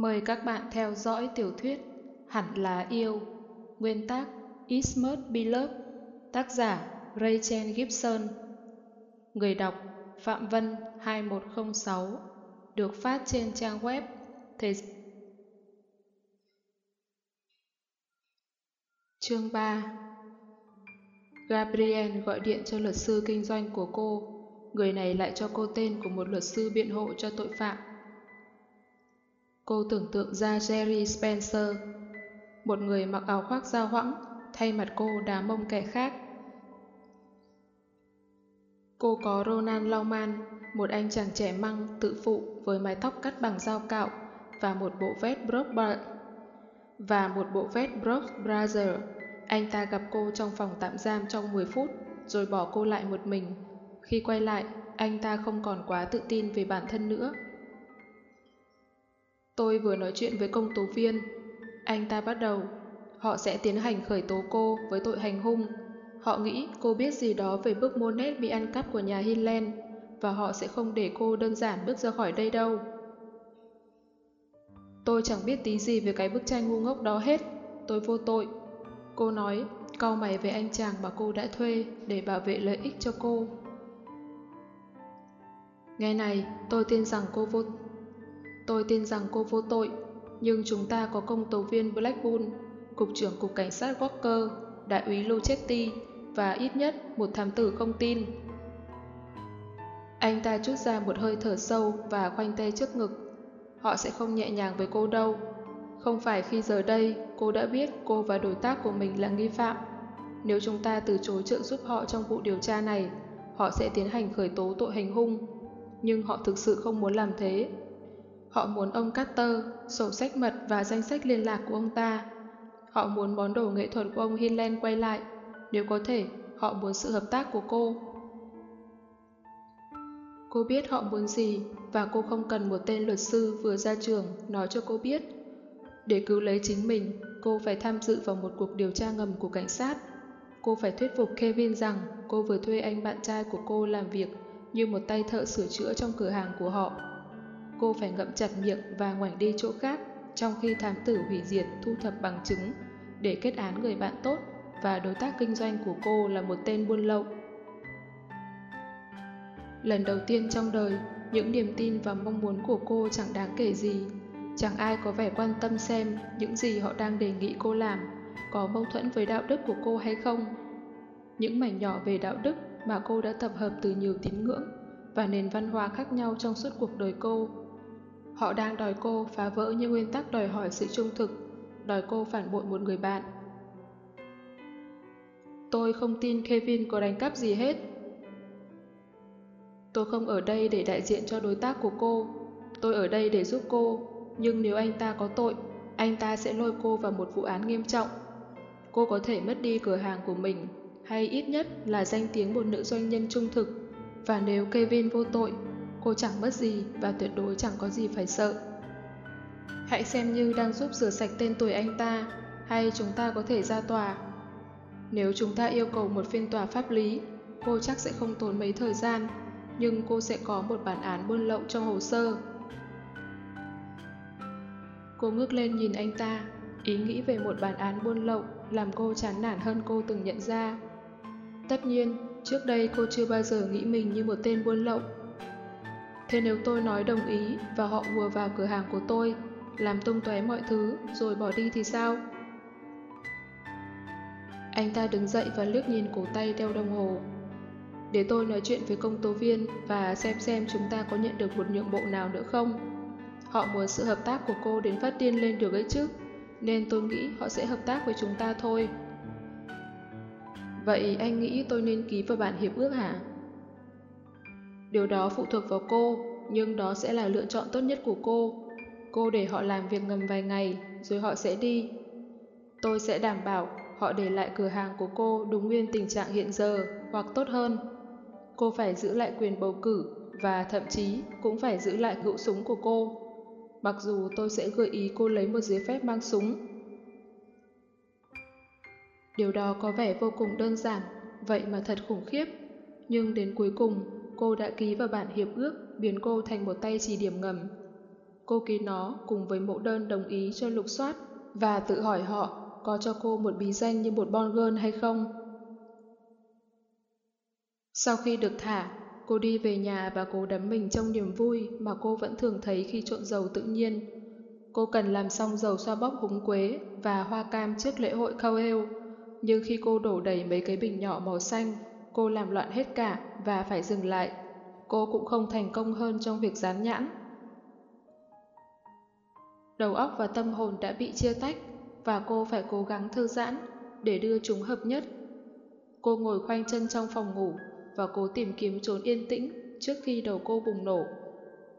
Mời các bạn theo dõi tiểu thuyết Hẳn là yêu, Nguyên tác Ismert Beloved Tác giả Rachel Gibson Người đọc Phạm Vân 2106 Được phát trên trang web Thế Chương 3 Gabriel gọi điện cho luật sư kinh doanh của cô. Người này lại cho cô tên của một luật sư biện hộ cho tội phạm. Cô tưởng tượng ra Jerry Spencer, một người mặc áo khoác dao hoãng, thay mặt cô đá mông kẻ khác. Cô có Ronan Lauman, một anh chàng trẻ măng, tự phụ với mái tóc cắt bằng dao cạo và một bộ vest Brock và một bộ vest Brock Brother. Anh ta gặp cô trong phòng tạm giam trong 10 phút, rồi bỏ cô lại một mình. Khi quay lại, anh ta không còn quá tự tin về bản thân nữa. Tôi vừa nói chuyện với công tố viên. Anh ta bắt đầu. Họ sẽ tiến hành khởi tố cô với tội hành hung. Họ nghĩ cô biết gì đó về bức Monet bị ăn cắp của nhà Hinland và họ sẽ không để cô đơn giản bước ra khỏi đây đâu. Tôi chẳng biết tí gì về cái bức tranh ngu ngốc đó hết. Tôi vô tội. Cô nói, cau mày về anh chàng mà cô đã thuê để bảo vệ lợi ích cho cô. Nghe này, tôi tin rằng cô vô Tôi tin rằng cô vô tội, nhưng chúng ta có công tố viên Blackpool, cục trưởng cục cảnh sát Walker, đại úy Lochetti và ít nhất một thám tử không tin. Anh ta chút ra một hơi thở sâu và khoanh tay trước ngực. Họ sẽ không nhẹ nhàng với cô đâu. Không phải khi giờ đây cô đã biết cô và đối tác của mình là nghi phạm. Nếu chúng ta từ chối trợ giúp họ trong vụ điều tra này, họ sẽ tiến hành khởi tố tội hành hung. Nhưng họ thực sự không muốn làm thế Họ muốn ông Carter, sổ sách mật và danh sách liên lạc của ông ta. Họ muốn món đồ nghệ thuật của ông Hinland quay lại. Nếu có thể, họ muốn sự hợp tác của cô. Cô biết họ muốn gì và cô không cần một tên luật sư vừa ra trường nói cho cô biết. Để cứu lấy chính mình, cô phải tham dự vào một cuộc điều tra ngầm của cảnh sát. Cô phải thuyết phục Kevin rằng cô vừa thuê anh bạn trai của cô làm việc như một tay thợ sửa chữa trong cửa hàng của họ cô phải ngậm chặt miệng và ngoảnh đi chỗ khác, trong khi thám tử hủy diệt thu thập bằng chứng để kết án người bạn tốt và đối tác kinh doanh của cô là một tên buôn lậu. Lần đầu tiên trong đời, những niềm tin và mong muốn của cô chẳng đáng kể gì. Chẳng ai có vẻ quan tâm xem những gì họ đang đề nghị cô làm có mâu thuẫn với đạo đức của cô hay không. Những mảnh nhỏ về đạo đức mà cô đã tập hợp từ nhiều tín ngưỡng và nền văn hóa khác nhau trong suốt cuộc đời cô Họ đang đòi cô phá vỡ những nguyên tắc đòi hỏi sự trung thực, đòi cô phản bội một người bạn. Tôi không tin Kevin có đánh cắp gì hết. Tôi không ở đây để đại diện cho đối tác của cô. Tôi ở đây để giúp cô. Nhưng nếu anh ta có tội, anh ta sẽ lôi cô vào một vụ án nghiêm trọng. Cô có thể mất đi cửa hàng của mình, hay ít nhất là danh tiếng một nữ doanh nhân trung thực. Và nếu Kevin vô tội, Cô chẳng mất gì và tuyệt đối chẳng có gì phải sợ. Hãy xem như đang giúp rửa sạch tên tuổi anh ta, hay chúng ta có thể ra tòa. Nếu chúng ta yêu cầu một phiên tòa pháp lý, cô chắc sẽ không tốn mấy thời gian, nhưng cô sẽ có một bản án buôn lậu trong hồ sơ. Cô ngước lên nhìn anh ta, ý nghĩ về một bản án buôn lậu làm cô chán nản hơn cô từng nhận ra. Tất nhiên, trước đây cô chưa bao giờ nghĩ mình như một tên buôn lậu Thế nếu tôi nói đồng ý và họ vừa vào cửa hàng của tôi, làm tung tóe mọi thứ rồi bỏ đi thì sao? Anh ta đứng dậy và liếc nhìn cổ tay đeo đồng hồ. Để tôi nói chuyện với công tố viên và xem xem chúng ta có nhận được một nhượng bộ nào nữa không. Họ muốn sự hợp tác của cô đến phát điên lên được ấy chứ, nên tôi nghĩ họ sẽ hợp tác với chúng ta thôi. Vậy anh nghĩ tôi nên ký vào bản hiệp ước hả? Điều đó phụ thuộc vào cô, nhưng đó sẽ là lựa chọn tốt nhất của cô. Cô để họ làm việc ngầm vài ngày, rồi họ sẽ đi. Tôi sẽ đảm bảo họ để lại cửa hàng của cô đúng nguyên tình trạng hiện giờ, hoặc tốt hơn. Cô phải giữ lại quyền bầu cử, và thậm chí cũng phải giữ lại hữu súng của cô. Mặc dù tôi sẽ gợi ý cô lấy một giấy phép mang súng. Điều đó có vẻ vô cùng đơn giản, vậy mà thật khủng khiếp. Nhưng đến cuối cùng, cô đã ký vào bản hiệp ước biến cô thành một tay chỉ điểm ngầm. Cô ký nó cùng với mẫu đơn đồng ý cho lục soát và tự hỏi họ có cho cô một bí danh như một bon girl hay không. Sau khi được thả, cô đi về nhà và cố đắm mình trong niềm vui mà cô vẫn thường thấy khi trộn dầu tự nhiên. Cô cần làm xong dầu xoa bóp húng quế và hoa cam trước lễ hội khâu heo. Nhưng khi cô đổ đầy mấy cái bình nhỏ màu xanh, cô làm loạn hết cả và phải dừng lại. Cô cũng không thành công hơn trong việc dán nhãn. Đầu óc và tâm hồn đã bị chia tách và cô phải cố gắng thư giãn để đưa chúng hợp nhất. Cô ngồi khoanh chân trong phòng ngủ và cố tìm kiếm trốn yên tĩnh trước khi đầu cô bùng nổ.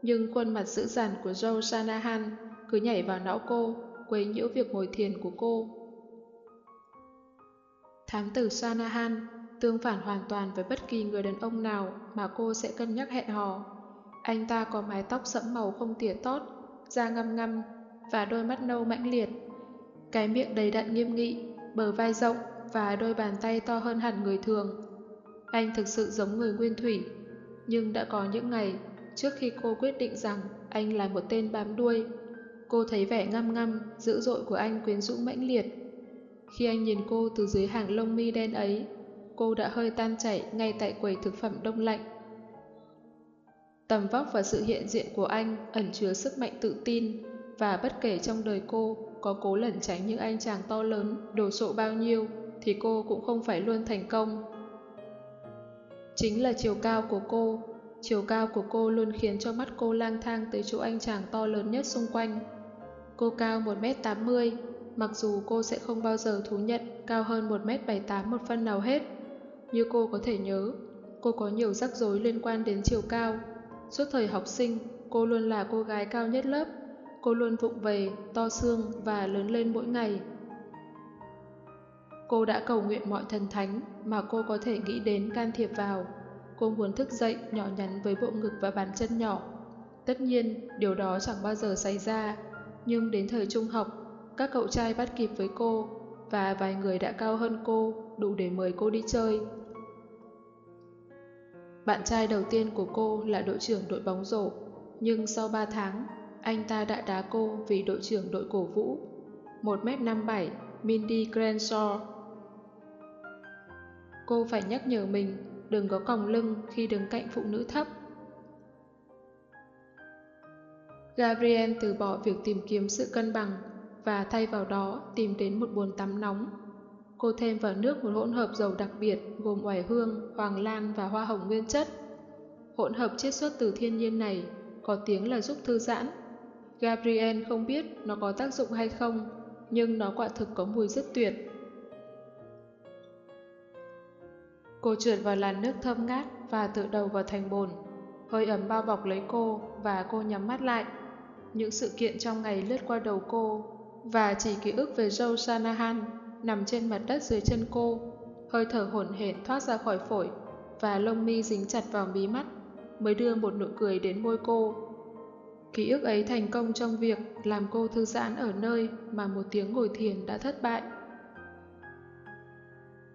Nhưng khuôn mặt dữ dằn của Joe Shanahan cứ nhảy vào não cô, quấy nhiễu việc ngồi thiền của cô. Thám tử Shanahan tương phản hoàn toàn với bất kỳ người đàn ông nào mà cô sẽ cân nhắc hẹn hò. Anh ta có mái tóc sẫm màu không tỉa tót, da ngăm ngăm và đôi mắt nâu mãnh liệt. Cái miệng đầy đặn nghiêm nghị, bờ vai rộng và đôi bàn tay to hơn hẳn người thường. Anh thực sự giống người nguyên thủy, nhưng đã có những ngày trước khi cô quyết định rằng anh là một tên bám đuôi. Cô thấy vẻ ngăm ngăm, dữ dội của anh quyến rũ mãnh liệt. Khi anh nhìn cô từ dưới hàng lông mi đen ấy, cô đã hơi tan chảy ngay tại quầy thực phẩm đông lạnh. Tầm vóc và sự hiện diện của anh ẩn chứa sức mạnh tự tin và bất kể trong đời cô có cố lẩn tránh những anh chàng to lớn, đồ sộ bao nhiêu thì cô cũng không phải luôn thành công. Chính là chiều cao của cô. Chiều cao của cô luôn khiến cho mắt cô lang thang tới chỗ anh chàng to lớn nhất xung quanh. Cô cao 1m80, mặc dù cô sẽ không bao giờ thú nhận cao hơn 1m78 một phân nào hết. Như cô có thể nhớ, cô có nhiều rắc rối liên quan đến chiều cao. Suốt thời học sinh, cô luôn là cô gái cao nhất lớp. Cô luôn vụng về, to xương và lớn lên mỗi ngày. Cô đã cầu nguyện mọi thần thánh mà cô có thể nghĩ đến can thiệp vào. Cô muốn thức dậy nhỏ nhắn với bộ ngực và bàn chân nhỏ. Tất nhiên, điều đó chẳng bao giờ xảy ra. Nhưng đến thời trung học, các cậu trai bắt kịp với cô và vài người đã cao hơn cô đủ để mời cô đi chơi. Bạn trai đầu tiên của cô là đội trưởng đội bóng rổ, nhưng sau 3 tháng, anh ta đã đá cô vì đội trưởng đội cổ vũ. 1m57, Mindy Crenshaw Cô phải nhắc nhở mình đừng có còng lưng khi đứng cạnh phụ nữ thấp. Gabriel từ bỏ việc tìm kiếm sự cân bằng và thay vào đó tìm đến một bồn tắm nóng. Cô thêm vào nước một hỗn hợp dầu đặc biệt gồm oải hương, hoàng lan và hoa hồng nguyên chất. Hỗn hợp chiết xuất từ thiên nhiên này có tiếng là giúp thư giãn. Gabriel không biết nó có tác dụng hay không, nhưng nó quả thực có mùi rất tuyệt. Cô trượt vào làn nước thơm ngát và tựa đầu vào thành bồn. Hơi ấm bao bọc lấy cô và cô nhắm mắt lại. Những sự kiện trong ngày lướt qua đầu cô và chỉ ký ức về Joe Shanahan nằm trên mặt đất dưới chân cô. Hơi thở hổn hển thoát ra khỏi phổi và lông mi dính chặt vào mí mắt, mới đưa một nụ cười đến môi cô. Ký ức ấy thành công trong việc làm cô thư giãn ở nơi mà một tiếng ngồi thiền đã thất bại.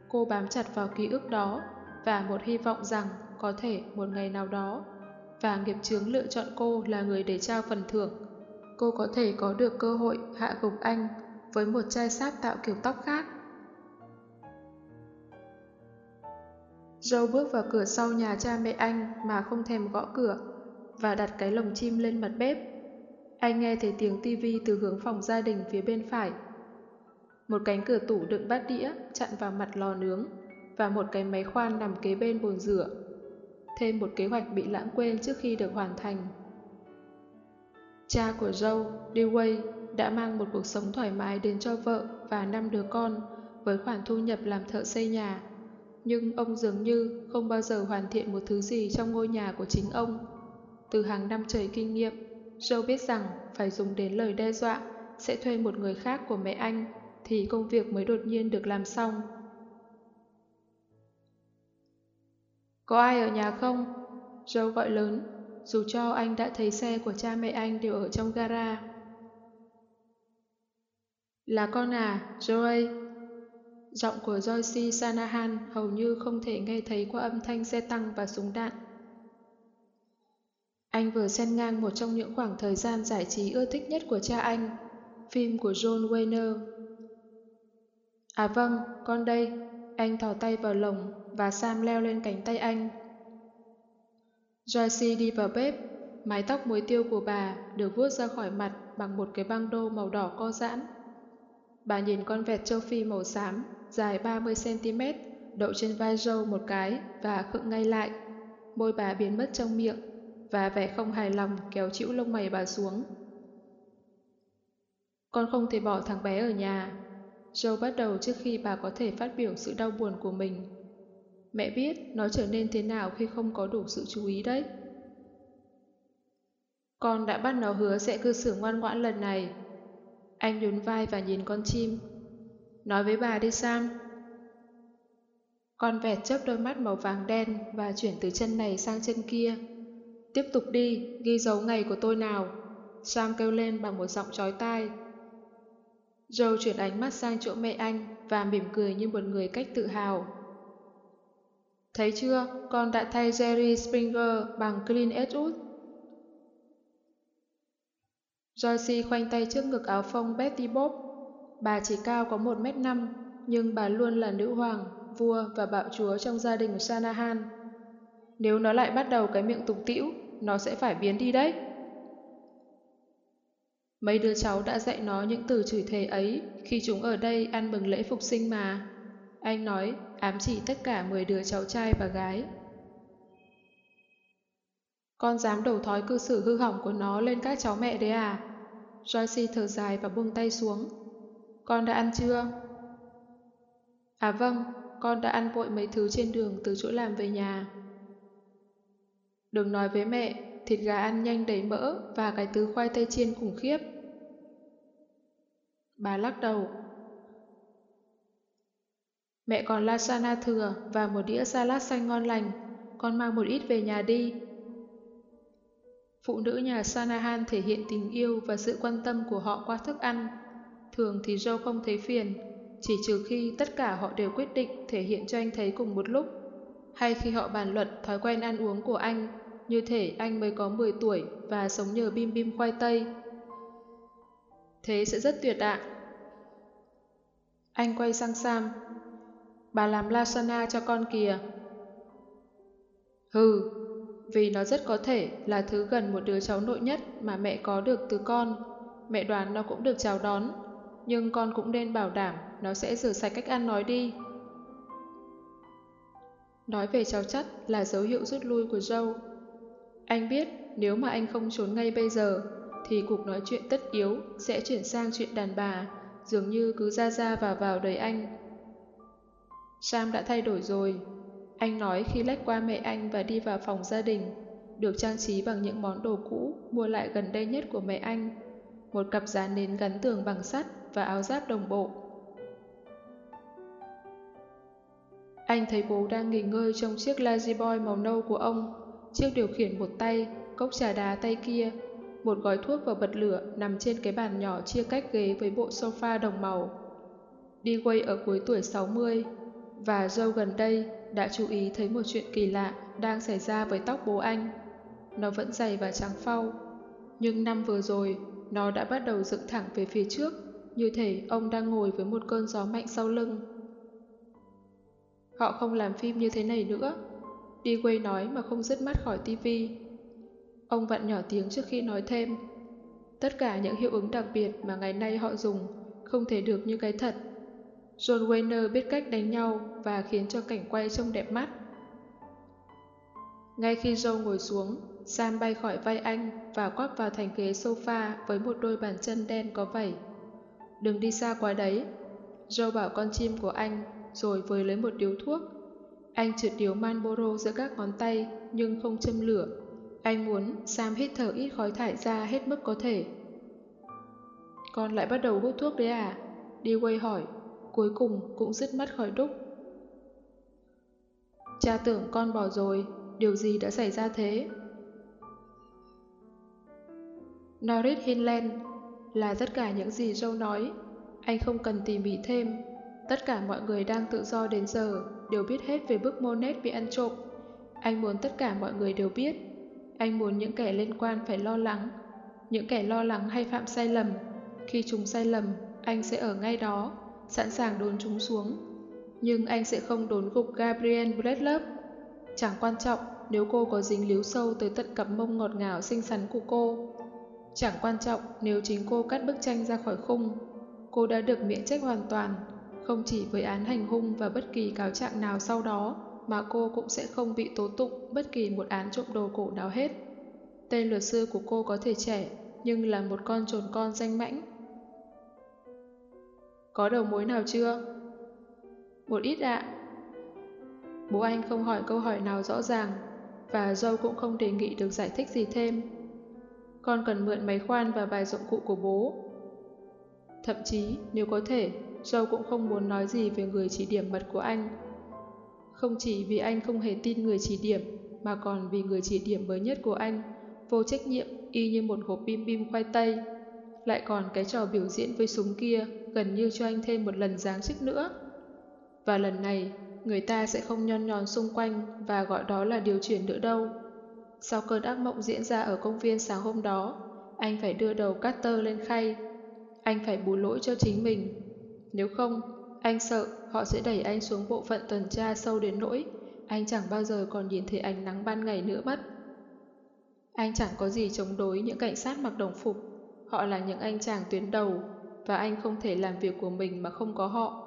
Cô bám chặt vào ký ức đó và một hy vọng rằng có thể một ngày nào đó và nghiệp chướng lựa chọn cô là người để trao phần thưởng. Cô có thể có được cơ hội hạ gục anh với một chai sáp tạo kiểu tóc khác. Joe bước vào cửa sau nhà cha mẹ anh mà không thèm gõ cửa và đặt cái lồng chim lên mặt bếp. Anh nghe thấy tiếng tivi từ hướng phòng gia đình phía bên phải một cánh cửa tủ đựng bát đĩa chặn vào mặt lò nướng và một cái máy khoan nằm kế bên bồn rửa. Thêm một kế hoạch bị lãng quên trước khi được hoàn thành. Cha của Joe, Dewey, đã mang một cuộc sống thoải mái đến cho vợ và năm đứa con với khoản thu nhập làm thợ xây nhà. Nhưng ông dường như không bao giờ hoàn thiện một thứ gì trong ngôi nhà của chính ông. Từ hàng năm trời kinh nghiệm, Joe biết rằng phải dùng đến lời đe dọa sẽ thuê một người khác của mẹ anh thì công việc mới đột nhiên được làm xong. Có ai ở nhà không? Joe gọi lớn, dù cho anh đã thấy xe của cha mẹ anh đều ở trong gara. Là con à, Joey? Giọng của Joyce Sanahan hầu như không thể nghe thấy qua âm thanh xe tăng và súng đạn. Anh vừa xen ngang một trong những khoảng thời gian giải trí ưa thích nhất của cha anh, phim của John Wayne. À vâng, con đây. Anh thò tay vào lồng và Sam leo lên cánh tay anh. Joyce đi vào bếp, mái tóc muối tiêu của bà được vuốt ra khỏi mặt bằng một cái băng đô màu đỏ co giãn. Bà nhìn con vẹt châu Phi màu xám, dài 30cm, đậu trên vai Joe một cái và khựng ngay lại. Môi bà biến mất trong miệng và vẻ không hài lòng kéo chịu lông mày bà xuống. Con không thể bỏ thằng bé ở nhà. Joe bắt đầu trước khi bà có thể phát biểu sự đau buồn của mình. Mẹ biết nó trở nên thế nào khi không có đủ sự chú ý đấy. Con đã bắt nó hứa sẽ cư xử ngoan ngoãn lần này. Anh nhún vai và nhìn con chim. Nói với bà đi Sam. Con vẹt chớp đôi mắt màu vàng đen và chuyển từ chân này sang chân kia. Tiếp tục đi, ghi dấu ngày của tôi nào. Sam kêu lên bằng một giọng chói tai. Joe chuyển ánh mắt sang chỗ mẹ anh và mỉm cười như một người cách tự hào. Thấy chưa, con đã thay Jerry Springer bằng Clint Eastwood. Joyce khoanh tay trước ngực áo phông Betty Bob. Bà chỉ cao có 1m5, nhưng bà luôn là nữ hoàng, vua và bạo chúa trong gia đình Shanahan. Nếu nó lại bắt đầu cái miệng tục tĩu, nó sẽ phải biến đi đấy. Mấy đứa cháu đã dạy nó những từ chửi thề ấy khi chúng ở đây ăn mừng lễ phục sinh mà. Anh nói, ám chỉ tất cả 10 đứa cháu trai và gái. Con dám đổ thói cư xử hư hỏng của nó lên các cháu mẹ đấy à? Joyce thở dài và buông tay xuống. Con đã ăn chưa? À vâng, con đã ăn vội mấy thứ trên đường từ chỗ làm về nhà. Đừng nói với mẹ, thịt gà ăn nhanh đầy mỡ và cái thứ khoai tây chiên khủng khiếp. Bà lắc đầu. Mẹ còn lasagna thừa và một đĩa salad xanh ngon lành. Con mang một ít về nhà đi. Phụ nữ nhà Sanahan thể hiện tình yêu và sự quan tâm của họ qua thức ăn. Thường thì Joe không thấy phiền, chỉ trừ khi tất cả họ đều quyết định thể hiện cho anh thấy cùng một lúc, hay khi họ bàn luận thói quen ăn uống của anh, như thể anh mới có 10 tuổi và sống nhờ bim bim khoai tây. Thế sẽ rất tuyệt ạ. Anh quay sang Sam. Bà làm lasagna cho con kìa. Hừ, vì nó rất có thể là thứ gần một đứa cháu nội nhất mà mẹ có được từ con. Mẹ đoán nó cũng được chào đón, nhưng con cũng nên bảo đảm nó sẽ rửa sạch cách ăn nói đi. Nói về cháu chắt là dấu hiệu rút lui của Joe. Anh biết nếu mà anh không trốn ngay bây giờ, thì cuộc nói chuyện tất yếu sẽ chuyển sang chuyện đàn bà, dường như cứ ra ra vào vào đời anh. Sam đã thay đổi rồi, anh nói khi lách qua mẹ anh và đi vào phòng gia đình, được trang trí bằng những món đồ cũ mua lại gần đây nhất của mẹ anh, một cặp giá nến gắn tường bằng sắt và áo giáp đồng bộ. Anh thấy bố đang nghỉ ngơi trong chiếc Lazy Boy màu nâu của ông, chiếc điều khiển một tay, cốc trà đá tay kia, một gói thuốc và bật lửa nằm trên cái bàn nhỏ chia cách ghế với bộ sofa đồng màu. Đi quay ở cuối tuổi 60, và Joe gần đây đã chú ý thấy một chuyện kỳ lạ đang xảy ra với tóc bố anh. Nó vẫn dày và trắng phau, nhưng năm vừa rồi nó đã bắt đầu dựng thẳng về phía trước, như thể ông đang ngồi với một cơn gió mạnh sau lưng. Họ không làm phim như thế này nữa. Đi quay nói mà không dứt mắt khỏi tivi. Ông vặn nhỏ tiếng trước khi nói thêm. Tất cả những hiệu ứng đặc biệt mà ngày nay họ dùng không thể được như cái thật. John Wayne biết cách đánh nhau và khiến cho cảnh quay trông đẹp mắt. Ngay khi Joe ngồi xuống, Sam bay khỏi vai anh và quắp vào thành ghế sofa với một đôi bàn chân đen có vảy. Đừng đi xa quá đấy. Joe bảo con chim của anh rồi với lấy một điếu thuốc. Anh trượt điếu Marlboro giữa các ngón tay nhưng không châm lửa. Anh muốn Sam hít thở ít khói thải ra hết mức có thể. Con lại bắt đầu hút thuốc đấy à? Dewey quay hỏi cuối cùng cũng dứt mắt khỏi đúc. Cha tưởng con bỏ rồi, điều gì đã xảy ra thế? Norris Hinland là tất cả những gì Joe nói. Anh không cần tìm hiểu thêm. Tất cả mọi người đang tự do đến giờ đều biết hết về bức Monet bị ăn trộm. Anh muốn tất cả mọi người đều biết. Anh muốn những kẻ liên quan phải lo lắng. Những kẻ lo lắng hay phạm sai lầm. Khi chúng sai lầm, anh sẽ ở ngay đó, sẵn sàng đốn chúng xuống. Nhưng anh sẽ không đốn gục Gabriel Bradley. Chẳng quan trọng nếu cô có dính líu sâu tới tận cặp mông ngọt ngào xinh xắn của cô. Chẳng quan trọng nếu chính cô cắt bức tranh ra khỏi khung. Cô đã được miễn trách hoàn toàn, không chỉ với án hành hung và bất kỳ cáo trạng nào sau đó, mà cô cũng sẽ không bị tố tụng bất kỳ một án trộm đồ cổ nào hết. Tên luật sư của cô có thể trẻ, nhưng là một con trồn con danh mãnh. Có đầu mối nào chưa? Một ít ạ. Bố anh không hỏi câu hỏi nào rõ ràng, và Joe cũng không đề nghị được giải thích gì thêm. Con cần mượn máy khoan và vài dụng cụ của bố. Thậm chí, nếu có thể, Joe cũng không muốn nói gì về người chỉ điểm mật của anh. Không chỉ vì anh không hề tin người chỉ điểm, mà còn vì người chỉ điểm mới nhất của anh, vô trách nhiệm y như một hộp bim bim khoai tây. Lại còn cái trò biểu diễn với súng kia gần như cho anh thêm một lần giáng chức nữa. Và lần này, người ta sẽ không nhon nhòn xung quanh và gọi đó là điều chuyển nữa đâu. Sau cơn ác mộng diễn ra ở công viên sáng hôm đó, anh phải đưa đầu Carter lên khay. Anh phải bù lỗi cho chính mình. Nếu không, anh sợ họ sẽ đẩy anh xuống bộ phận tuần tra sâu đến nỗi anh chẳng bao giờ còn nhìn thấy ánh nắng ban ngày nữa mất. Anh chẳng có gì chống đối những cảnh sát mặc đồng phục. Họ là những anh chàng tuyến đầu và anh không thể làm việc của mình mà không có họ.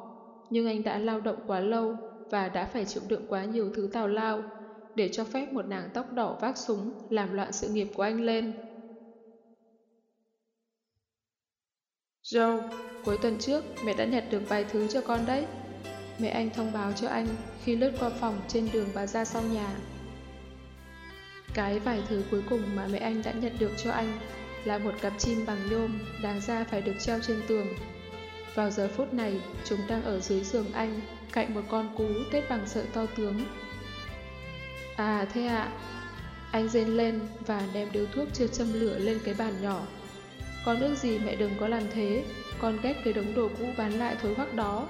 Nhưng anh đã lao động quá lâu và đã phải chịu đựng quá nhiều thứ tào lao để cho phép một nàng tóc đỏ vác súng làm loạn sự nghiệp của anh lên. Joe, cuối tuần trước mẹ đã nhặt được vài thứ cho con đấy. Mẹ anh thông báo cho anh khi lướt qua phòng trên đường bà ra sau nhà. Cái vài thứ cuối cùng mà mẹ anh đã nhận được cho anh là một cặp chim bằng nhôm đáng ra phải được treo trên tường. Vào giờ phút này, chúng đang ở dưới giường anh, cạnh một con cú tết bằng sợi to tướng. À thế ạ. Anh rên lên và đem điếu thuốc chưa châm lửa lên cái bàn nhỏ. Con ước gì mẹ đừng có làm thế, con ghét cái đống đồ cũ bán lại thối hoắc đó.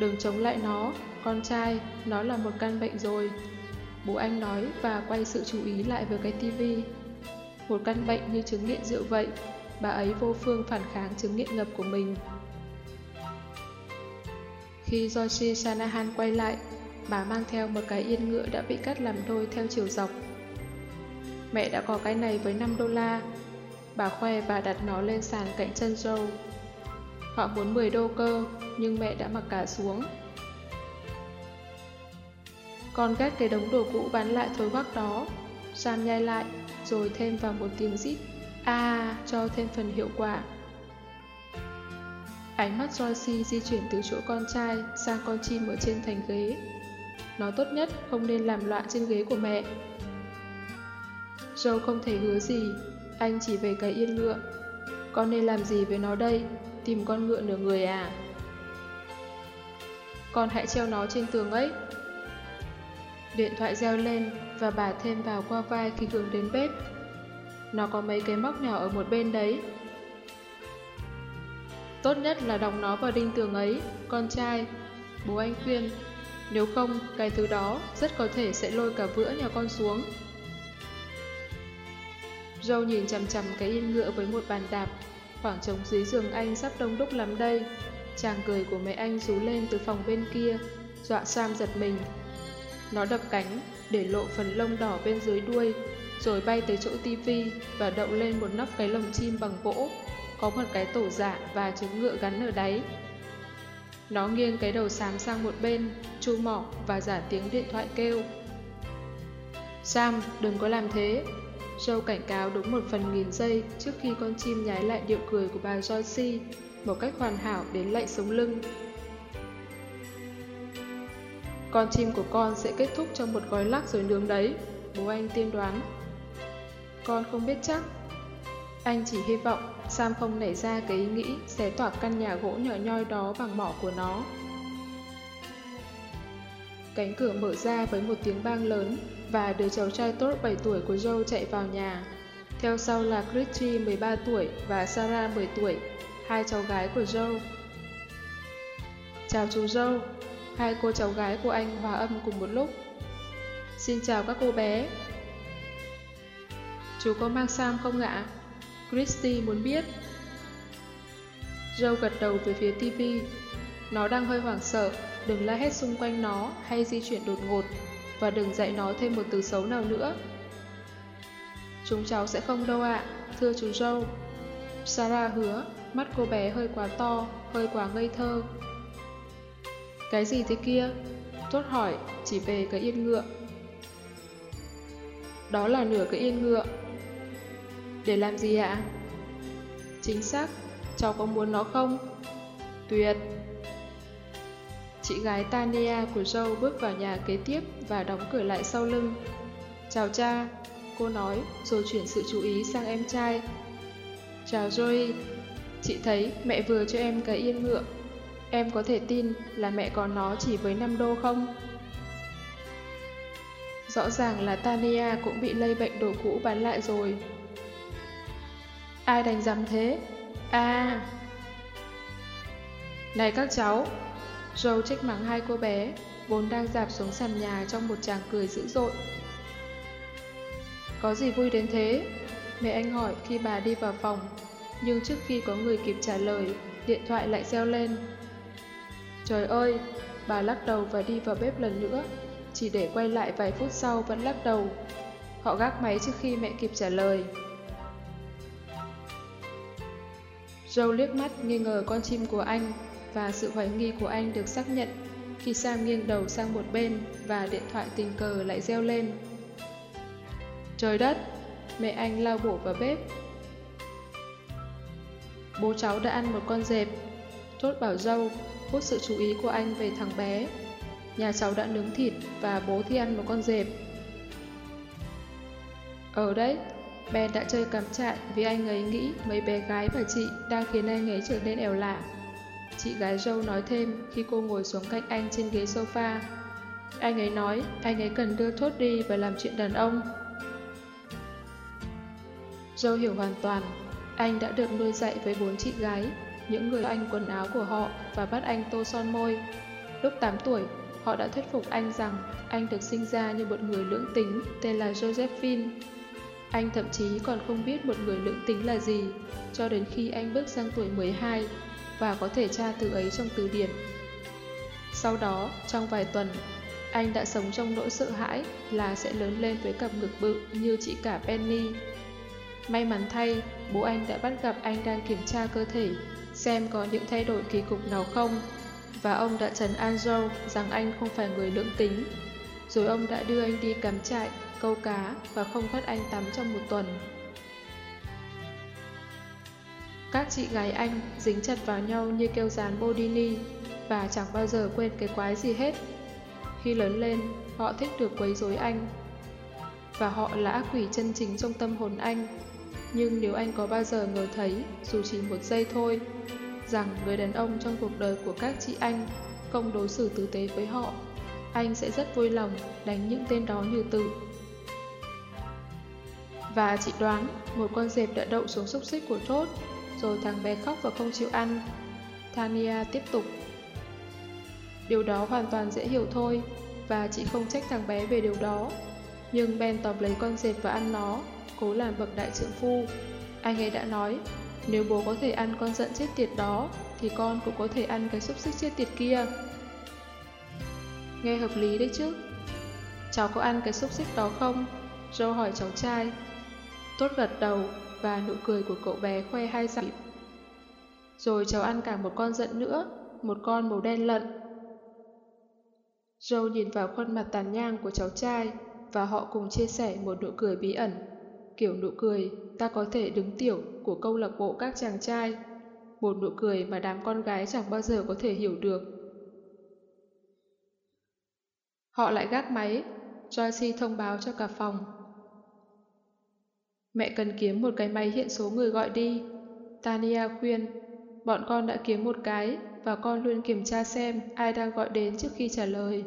Đừng chống lại nó, con trai, nó là một căn bệnh rồi. Bố anh nói và quay sự chú ý lại với cái tivi. Một căn bệnh như chứng nghiện rượu vậy, bà ấy vô phương phản kháng chứng nghiện ngập của mình. Khi Joshi Shanahan quay lại, bà mang theo một cái yên ngựa đã bị cắt làm đôi theo chiều dọc. Mẹ đã có cái này với 5 đô la. Bà khoe và đặt nó lên sàn cạnh chân Joe. Họ muốn 10 đô cơ, nhưng mẹ đã mặc cả xuống. Con ghét cái đống đồ cũ bán lại thối hoắc đó. Sam nhai lại, rồi thêm vào một tiếng rít. À, cho thêm phần hiệu quả. Ánh mắt Joyce di chuyển từ chỗ con trai sang con chim ở trên thành ghế. Nó tốt nhất không nên làm loạn trên ghế của mẹ. Joe không thể hứa gì, anh chỉ về cái yên ngựa. Con nên làm gì với nó đây? Tìm con ngựa nửa người à? Con hãy treo nó trên tường ấy. Điện thoại reo lên và bà thêm vào qua vai khi hướng đến bếp. Nó có mấy cái móc nhỏ ở một bên đấy. Tốt nhất là đóng nó vào đinh tường ấy, con trai. Bố anh khuyên, nếu không, cái thứ đó rất có thể sẽ lôi cả vữa nhà con xuống. Joe nhìn chằm chằm cái yên ngựa với một bàn đạp, khoảng trống dưới giường anh sắp đông đúc lắm đây. Chàng cười của mẹ anh rú lên từ phòng bên kia, dọa Sam giật mình. Nó đập cánh, để lộ phần lông đỏ bên dưới đuôi, rồi bay tới chỗ tivi và đậu lên một nắp cái lồng chim bằng gỗ, có một cái tổ dạ và trứng ngựa gắn ở đáy. Nó nghiêng cái đầu xám sang một bên, chu mỏ và giả tiếng điện thoại kêu. Sam, đừng có làm thế. Joe cảnh cáo đúng một phần nghìn giây trước khi con chim nhái lại điệu cười của bà Joyce một cách hoàn hảo đến lạnh sống lưng. Con chim của con sẽ kết thúc trong một gói lắc rồi nướng đấy, bố anh tiên đoán. Con không biết chắc. Anh chỉ hy vọng Sam không nảy ra cái ý nghĩ xé toạc căn nhà gỗ nhỏ nhoi đó bằng mỏ của nó. Cánh cửa mở ra với một tiếng bang lớn và đứa cháu trai tốt 7 tuổi của Joe chạy vào nhà. Theo sau là Christy 13 tuổi và Sarah 10 tuổi, hai cháu gái của Joe. Chào chú Joe, hai cô cháu gái của anh hòa âm cùng một lúc. Xin chào các cô bé, Chú có mang Sam không ạ? Christy muốn biết. Joe gật đầu về phía TV. Nó đang hơi hoảng sợ, đừng la hét xung quanh nó hay di chuyển đột ngột, và đừng dạy nó thêm một từ xấu nào nữa. Chúng cháu sẽ không đâu ạ, thưa chú Joe. Sarah hứa, mắt cô bé hơi quá to, hơi quá ngây thơ. Cái gì thế kia? Tốt hỏi, chỉ về cái yên ngựa. Đó là nửa cái yên ngựa. Để làm gì ạ? Chính xác, cháu có muốn nó không? Tuyệt! Chị gái Tania của Joe bước vào nhà kế tiếp và đóng cửa lại sau lưng. Chào cha, cô nói rồi chuyển sự chú ý sang em trai. Chào Joey, chị thấy mẹ vừa cho em cái yên ngựa. Em có thể tin là mẹ có nó chỉ với 5 đô không? Rõ ràng là Tania cũng bị lây bệnh đồ cũ bán lại rồi. Ai đành giám thế? À! Này các cháu! Joe trách mắng hai cô bé, vốn đang dạp xuống sàn nhà trong một tràng cười dữ dội. Có gì vui đến thế? Mẹ anh hỏi khi bà đi vào phòng, nhưng trước khi có người kịp trả lời, điện thoại lại reo lên. Trời ơi! Bà lắc đầu và đi vào bếp lần nữa, chỉ để quay lại vài phút sau vẫn lắc đầu. Họ gác máy trước khi mẹ kịp trả lời. Joe liếc mắt nghi ngờ con chim của anh và sự hoài nghi của anh được xác nhận khi Sam nghiêng đầu sang một bên và điện thoại tình cờ lại reo lên. Trời đất! Mẹ anh lao bổ vào bếp. Bố cháu đã ăn một con dẹp. Chốt bảo dâu, hút sự chú ý của anh về thằng bé. Nhà cháu đã nướng thịt và bố thì ăn một con dẹp. Ở đấy, Ben đã chơi cắm trại vì anh ấy nghĩ mấy bé gái và chị đang khiến anh ấy trở nên ẻo lạ. Chị gái Joe nói thêm khi cô ngồi xuống cạnh anh trên ghế sofa. Anh ấy nói anh ấy cần đưa Thốt đi và làm chuyện đàn ông. Joe hiểu hoàn toàn, anh đã được nuôi dạy với bốn chị gái, những người anh quần áo của họ và bắt anh tô son môi. Lúc 8 tuổi, họ đã thuyết phục anh rằng anh được sinh ra như một người lưỡng tính tên là Josephine. Anh thậm chí còn không biết một người lưỡng tính là gì, cho đến khi anh bước sang tuổi 12 và có thể tra từ ấy trong từ điển. Sau đó, trong vài tuần, anh đã sống trong nỗi sợ hãi là sẽ lớn lên với cặp ngực bự như chị cả Penny. May mắn thay, bố anh đã bắt gặp anh đang kiểm tra cơ thể, xem có những thay đổi kỳ cục nào không, và ông đã trấn an Joe rằng anh không phải người lưỡng tính. Rồi ông đã đưa anh đi cắm trại, câu cá và không bắt anh tắm trong một tuần. Các chị gái anh dính chặt vào nhau như keo dán Bodini và chẳng bao giờ quên cái quái gì hết. Khi lớn lên, họ thích được quấy rối anh. Và họ là ác quỷ chân chính trong tâm hồn anh. Nhưng nếu anh có bao giờ ngờ thấy, dù chỉ một giây thôi, rằng người đàn ông trong cuộc đời của các chị anh không đối xử tử tế với họ, anh sẽ rất vui lòng đánh những tên đó như tử. Và chị đoán, một con dẹp đã đậu xuống xúc xích của chốt, rồi thằng bé khóc và không chịu ăn. Tania tiếp tục. Điều đó hoàn toàn dễ hiểu thôi, và chị không trách thằng bé về điều đó. Nhưng Ben tóm lấy con dẹp và ăn nó, cố làm bậc đại trượng phu. Anh ấy đã nói, nếu bố có thể ăn con giận chết tiệt đó, thì con cũng có thể ăn cái xúc xích chết tiệt kia. Nghe hợp lý đấy chứ. Cháu có ăn cái xúc xích đó không? Joe hỏi cháu trai. Tốt gật đầu, và nụ cười của cậu bé khoe hai răng. Rồi cháu ăn cả một con giận nữa, một con màu đen lận. Joe nhìn vào khuôn mặt tàn nhang của cháu trai và họ cùng chia sẻ một nụ cười bí ẩn. Kiểu nụ cười ta có thể đứng tiểu của câu lạc bộ các chàng trai. Một nụ cười mà đám con gái chẳng bao giờ có thể hiểu được. Họ lại gác máy, Joyce thông báo cho cả phòng Mẹ cần kiếm một cái máy hiện số người gọi đi. Tania khuyên, bọn con đã kiếm một cái và con luôn kiểm tra xem ai đang gọi đến trước khi trả lời.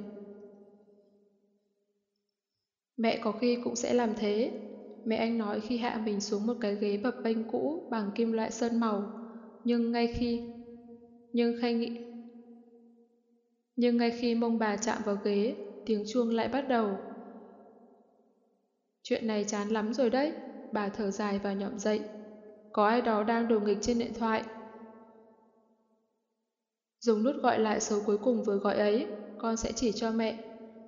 Mẹ có khi cũng sẽ làm thế. Mẹ anh nói khi hạ mình xuống một cái ghế bập bênh cũ bằng kim loại sơn màu. Nhưng ngay khi... Nhưng khai nghĩ... Nhưng ngay khi mông bà chạm vào ghế, tiếng chuông lại bắt đầu. Chuyện này chán lắm rồi đấy bà thở dài và nhõm dậy. Có ai đó đang đổ nghịch trên điện thoại. Dùng nút gọi lại số cuối cùng vừa gọi ấy, con sẽ chỉ cho mẹ.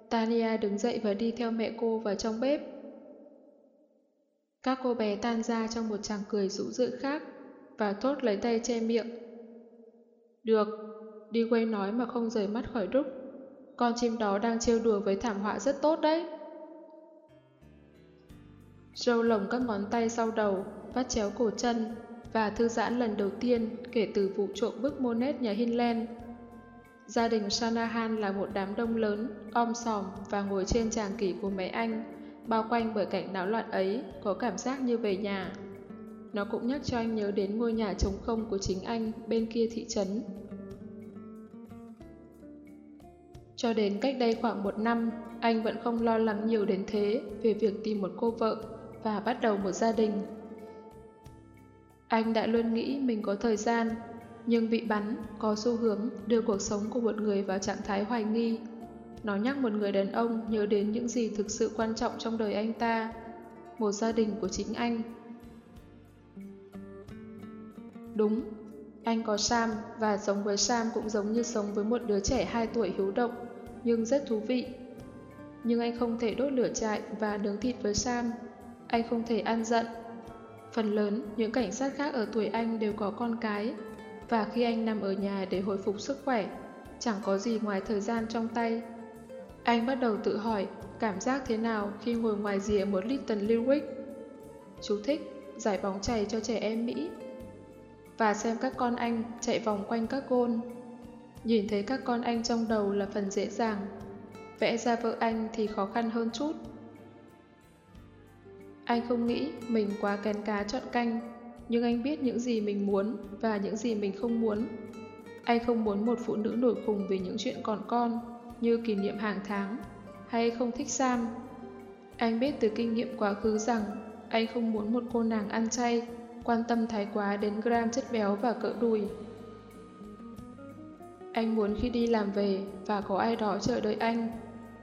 Tania đứng dậy và đi theo mẹ cô vào trong bếp. Các cô bé tan ra trong một chàng cười rũ rượi khác và thốt lấy tay che miệng. Được, đi quay nói mà không rời mắt khỏi đúc. Con chim đó đang trêu đùa với thảm họa rất tốt đấy. Joe lồng các ngón tay sau đầu, vắt chéo cổ chân và thư giãn lần đầu tiên kể từ vụ trộm bức Monet nhà Hinland. Gia đình Shanahan là một đám đông lớn, om sòm và ngồi trên tràng kỷ của mấy anh, bao quanh bởi cảnh náo loạn ấy, có cảm giác như về nhà. Nó cũng nhắc cho anh nhớ đến ngôi nhà trống không của chính anh bên kia thị trấn. Cho đến cách đây khoảng một năm, anh vẫn không lo lắng nhiều đến thế về việc tìm một cô vợ và bắt đầu một gia đình. Anh đã luôn nghĩ mình có thời gian, nhưng bị bắn có xu hướng đưa cuộc sống của một người vào trạng thái hoài nghi. Nó nhắc một người đàn ông nhớ đến những gì thực sự quan trọng trong đời anh ta, một gia đình của chính anh. Đúng, anh có Sam và sống với Sam cũng giống như sống với một đứa trẻ 2 tuổi hiếu động, nhưng rất thú vị. Nhưng anh không thể đốt lửa trại và nướng thịt với Sam. Anh không thể ăn giận. Phần lớn, những cảnh sát khác ở tuổi anh đều có con cái, và khi anh nằm ở nhà để hồi phục sức khỏe, chẳng có gì ngoài thời gian trong tay. Anh bắt đầu tự hỏi cảm giác thế nào khi ngồi ngoài rìa một Little Lyric. Chú thích giải bóng chày cho trẻ em Mỹ và xem các con anh chạy vòng quanh các gôn. Nhìn thấy các con anh trong đầu là phần dễ dàng, vẽ ra vợ anh thì khó khăn hơn chút. Anh không nghĩ mình quá kén cá chọn canh, nhưng anh biết những gì mình muốn và những gì mình không muốn. Anh không muốn một phụ nữ nổi khùng vì những chuyện còn con, như kỷ niệm hàng tháng, hay không thích Sam. Anh biết từ kinh nghiệm quá khứ rằng anh không muốn một cô nàng ăn chay quan tâm thái quá đến gram chất béo và cỡ đùi. Anh muốn khi đi làm về và có ai đó chờ đợi anh.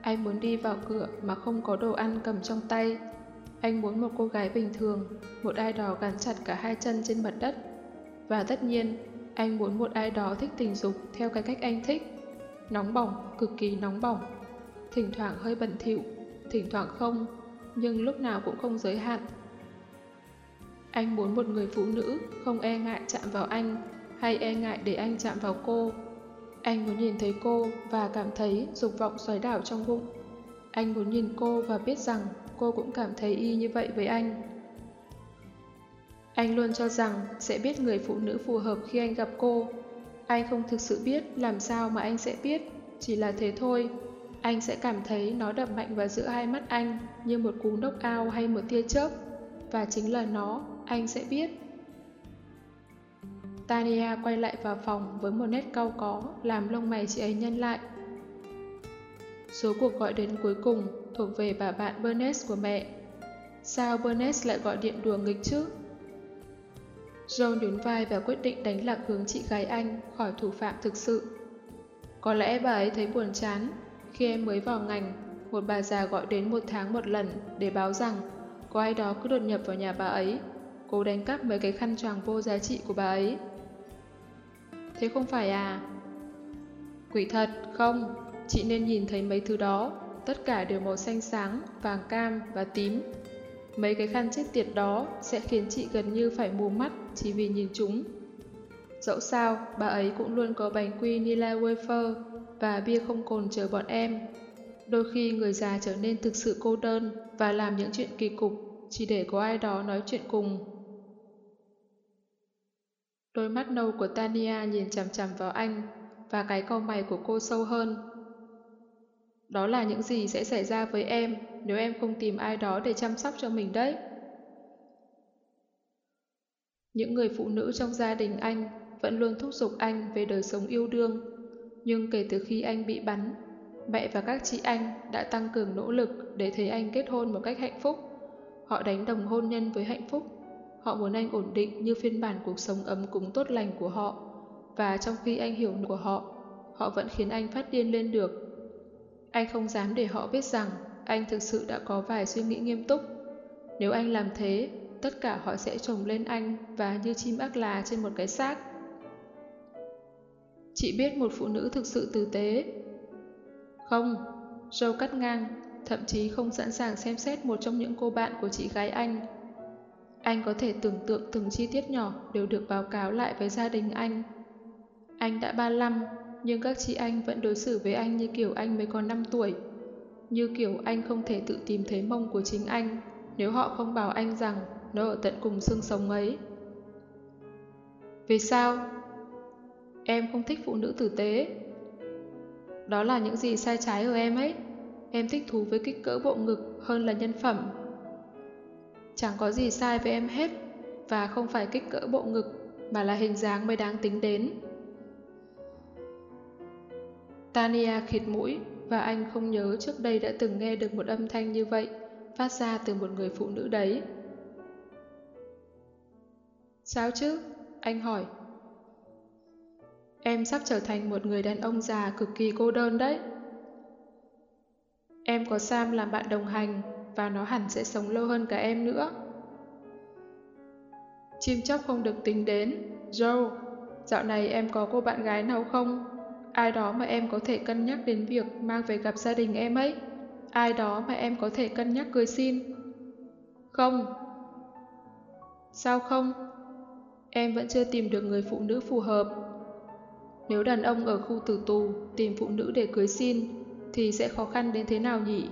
Anh muốn đi vào cửa mà không có đồ ăn cầm trong tay. Anh muốn một cô gái bình thường, một ai đó gắn chặt cả hai chân trên mặt đất. Và tất nhiên, anh muốn một ai đó thích tình dục theo cái cách anh thích. Nóng bỏng, cực kỳ nóng bỏng. Thỉnh thoảng hơi bẩn thỉu, thỉnh thoảng không, nhưng lúc nào cũng không giới hạn. Anh muốn một người phụ nữ không e ngại chạm vào anh hay e ngại để anh chạm vào cô. Anh muốn nhìn thấy cô và cảm thấy dục vọng xoáy đảo trong bụng. Anh muốn nhìn cô và biết rằng cô cũng cảm thấy y như vậy với anh. Anh luôn cho rằng sẽ biết người phụ nữ phù hợp khi anh gặp cô. Anh không thực sự biết làm sao mà anh sẽ biết, chỉ là thế thôi. Anh sẽ cảm thấy nó đập mạnh vào giữa hai mắt anh như một cú đốc ao hay một tia chớp. Và chính là nó anh sẽ biết. Tania quay lại vào phòng với một nét cau có làm lông mày chị ấy nhân lại. Số cuộc gọi đến cuối cùng thuộc về bà bạn Bernice của mẹ. Sao Bernice lại gọi điện đùa nghịch chứ? John nhún vai và quyết định đánh lạc hướng chị gái anh khỏi thủ phạm thực sự. Có lẽ bà ấy thấy buồn chán khi em mới vào ngành, một bà già gọi đến một tháng một lần để báo rằng có ai đó cứ đột nhập vào nhà bà ấy cố đánh cắp mấy cái khăn choàng vô giá trị của bà ấy. Thế không phải à? Quỷ thật, không, chị nên nhìn thấy mấy thứ đó, tất cả đều màu xanh sáng, vàng cam và tím. Mấy cái khăn chết tiệt đó sẽ khiến chị gần như phải mù mắt chỉ vì nhìn chúng. Dẫu sao, bà ấy cũng luôn có bánh quy Nila wafer và bia không cồn chờ bọn em. Đôi khi người già trở nên thực sự cô đơn và làm những chuyện kỳ cục chỉ để có ai đó nói chuyện cùng. Đôi mắt nâu của Tania nhìn chằm chằm vào anh và cái câu mày của cô sâu hơn. Đó là những gì sẽ xảy ra với em nếu em không tìm ai đó để chăm sóc cho mình đấy. Những người phụ nữ trong gia đình anh vẫn luôn thúc giục anh về đời sống yêu đương. Nhưng kể từ khi anh bị bắn, mẹ và các chị anh đã tăng cường nỗ lực để thấy anh kết hôn một cách hạnh phúc. Họ đánh đồng hôn nhân với hạnh phúc Họ muốn anh ổn định như phiên bản cuộc sống ấm cúng tốt lành của họ. Và trong khi anh hiểu của họ, họ vẫn khiến anh phát điên lên được. Anh không dám để họ biết rằng anh thực sự đã có vài suy nghĩ nghiêm túc. Nếu anh làm thế, tất cả họ sẽ trồng lên anh và như chim ác là trên một cái xác. Chị biết một phụ nữ thực sự tử tế. Không, Joe cắt ngang, thậm chí không sẵn sàng xem xét một trong những cô bạn của chị gái anh. Anh có thể tưởng tượng từng chi tiết nhỏ đều được báo cáo lại với gia đình anh. Anh đã 35, nhưng các chị anh vẫn đối xử với anh như kiểu anh mới còn 5 tuổi. Như kiểu anh không thể tự tìm thấy mông của chính anh nếu họ không bảo anh rằng nó ở tận cùng xương sống ấy. Vì sao? Em không thích phụ nữ tử tế. Đó là những gì sai trái ở em ấy. Em thích thú với kích cỡ bộ ngực hơn là nhân phẩm. Chẳng có gì sai với em hết, và không phải kích cỡ bộ ngực, mà là hình dáng mới đáng tính đến. Tania khịt mũi, và anh không nhớ trước đây đã từng nghe được một âm thanh như vậy, phát ra từ một người phụ nữ đấy. Sao chứ? Anh hỏi. Em sắp trở thành một người đàn ông già cực kỳ cô đơn đấy. Em có Sam làm bạn đồng hành và nó hẳn sẽ sống lâu hơn cả em nữa. Chim chóc không được tính đến. Joe, dạo này em có cô bạn gái nào không? Ai đó mà em có thể cân nhắc đến việc mang về gặp gia đình em ấy. Ai đó mà em có thể cân nhắc cưới xin. Không. Sao không? Em vẫn chưa tìm được người phụ nữ phù hợp. Nếu đàn ông ở khu tử tù tìm phụ nữ để cưới xin, thì sẽ khó khăn đến thế nào nhỉ?